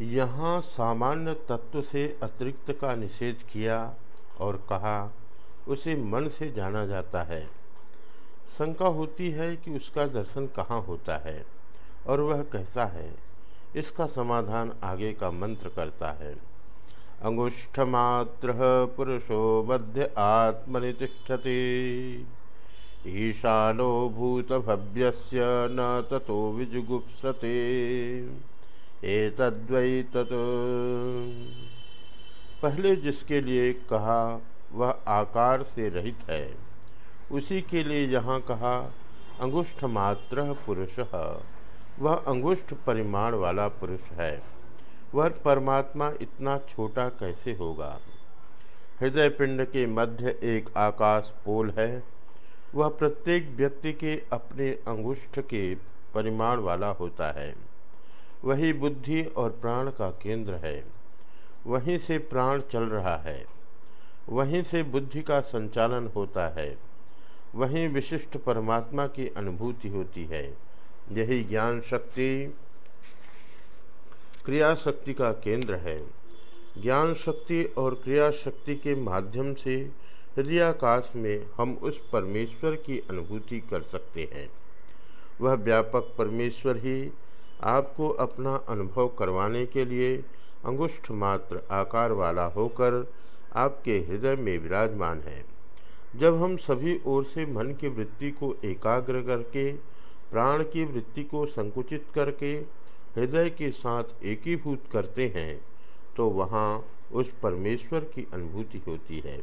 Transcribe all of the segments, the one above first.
यहाँ सामान्य तत्व से अतिरिक्त का निषेध किया और कहा, उसे मन से जाना जाता है। शंका होती है कि उसका दर्शन कहाँ होता है और वह कैसा है। इसका समाधान आगे का मंत्र करता है। अंगुष्ठमात्र पुरुषो मध्य आत्मनितिष्ठति। ईशानो भूतभव्यस्य न तथो विजुगुप्सते। एतद्वै पहले जिसके लिए कहा वह आकार से रहित है, उसी के लिए यहाँ कहा अंगुष्ठ मात्र पुरुष। वह अंगुष्ठ परिमाण वाला पुरुष है। वह परमात्मा इतना छोटा कैसे होगा? हृदय पिंड के मध्य एक आकाश पोल है। वह प्रत्येक व्यक्ति के अपने अंगुष्ठ के परिमाण वाला होता है। वही बुद्धि और प्राण का केंद्र है। वहीं से प्राण चल रहा है। वहीं से बुद्धि का संचालन होता है। वहीं विशिष्ट परमात्मा की अनुभूति होती है। यही ज्ञान शक्ति, क्रिया शक्ति का केंद्र है। ज्ञान शक्ति और क्रिया शक्ति के माध्यम से हृदयाकाश में हम उस परमेश्वर की अनुभूति कर सकते हैं। वह व्यापक परमेश्वर ही आपको अपना अनुभव करवाने के लिए अंगुष्ठ मात्र आकार वाला होकर आपके हृदय में विराजमान है। जब हम सभी ओर से मन की वृत्ति को एकाग्र करके, प्राण की वृत्ति को संकुचित करके हृदय के साथ एकीभूत करते हैं तो वहाँ उस परमेश्वर की अनुभूति होती है।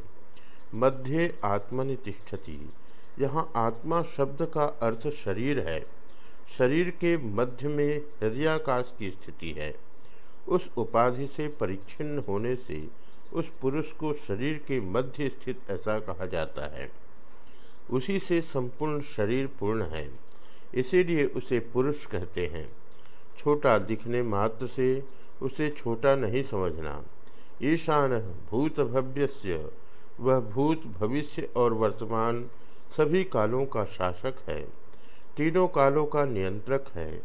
मध्य आत्मनितिष्ठति। यहाँ आत्मा शब्द का अर्थ शरीर है। शरीर के मध्य में हृदयाकाश की स्थिति है। उस उपाधि से परिच्छिन्न होने से उस पुरुष को शरीर के मध्य स्थित ऐसा कहा जाता है। उसी से संपूर्ण शरीर पूर्ण है। इसीलिए उसे पुरुष कहते हैं। छोटा दिखने मात्र से उसे छोटा नहीं समझना। ईशान भूत भव्य वह भूत भविष्य और वर्तमान सभी कालों का शासक है। तीनों कालों का नियंत्रक है।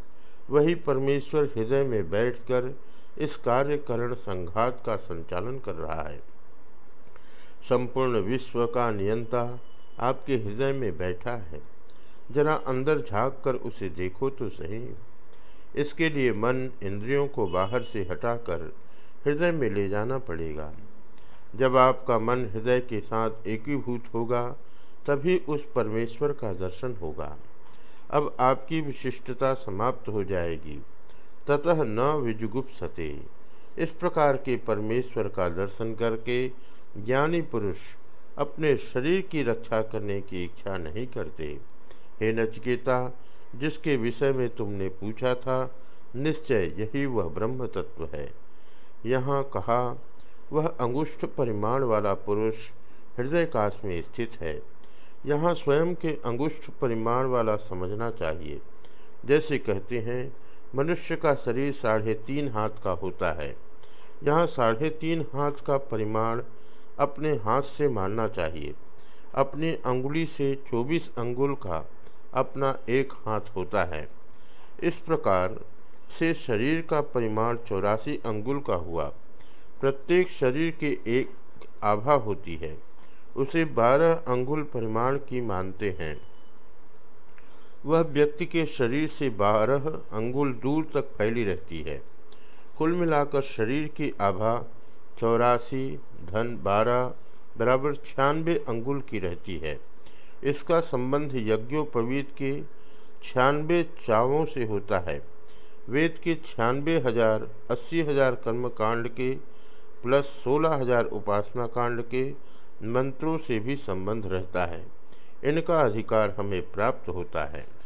वही परमेश्वर हृदय में बैठकर इस कार्यकरण संघात का संचालन कर रहा है। संपूर्ण विश्व का नियंता आपके हृदय में बैठा है। जरा अंदर झाँक कर उसे देखो तो सही। इसके लिए मन इंद्रियों को बाहर से हटाकर हृदय में ले जाना पड़ेगा। जब आपका मन हृदय के साथ एकीभूत होगा, तभी उस परमेश्वर का दर्शन होगा। अब आपकी विशिष्टता समाप्त हो जाएगी। ततः न विजुगुप्सते। इस प्रकार के परमेश्वर का दर्शन करके ज्ञानी पुरुष अपने शरीर की रक्षा करने की इच्छा नहीं करते। हे नचकेता, जिसके विषय में तुमने पूछा था, निश्चय यही वह ब्रह्म तत्व है। यहाँ कहा, वह अंगुष्ठ परिमाण वाला पुरुष हृदय काश में स्थित है। यहाँ स्वयं के अंगुष्ठ परिमाण वाला समझना चाहिए। जैसे कहते हैं, मनुष्य का शरीर साढ़े तीन हाथ का होता है। यहाँ साढ़े तीन हाथ का परिमाण अपने हाथ से मानना चाहिए। अपनी अंगुली से चौबीस अंगुल का अपना एक हाथ होता है। इस प्रकार से शरीर का परिमाण चौरासी अंगुल का हुआ। प्रत्येक शरीर के एक आभा होती है। उसे बारह अंगुल परिमाण की मानते हैं। वह व्यक्ति के शरीर से बारह अंगुल दूर तक फैली रहती है। कुल मिलाकर शरीर की आभा चौरासी, धन बारह, बराबर छियानवे अंगुल की रहती है। इसका संबंध यज्ञोपवीत के छियानवे चावों से होता है। वेद के छियानवे हज़ार, अस्सी हज़ार कर्म कांड के, प्लस सोलह हज़ार उपासना कांड के मंत्रों से भी संबंध रहता है। इनका अधिकार हमें प्राप्त होता है।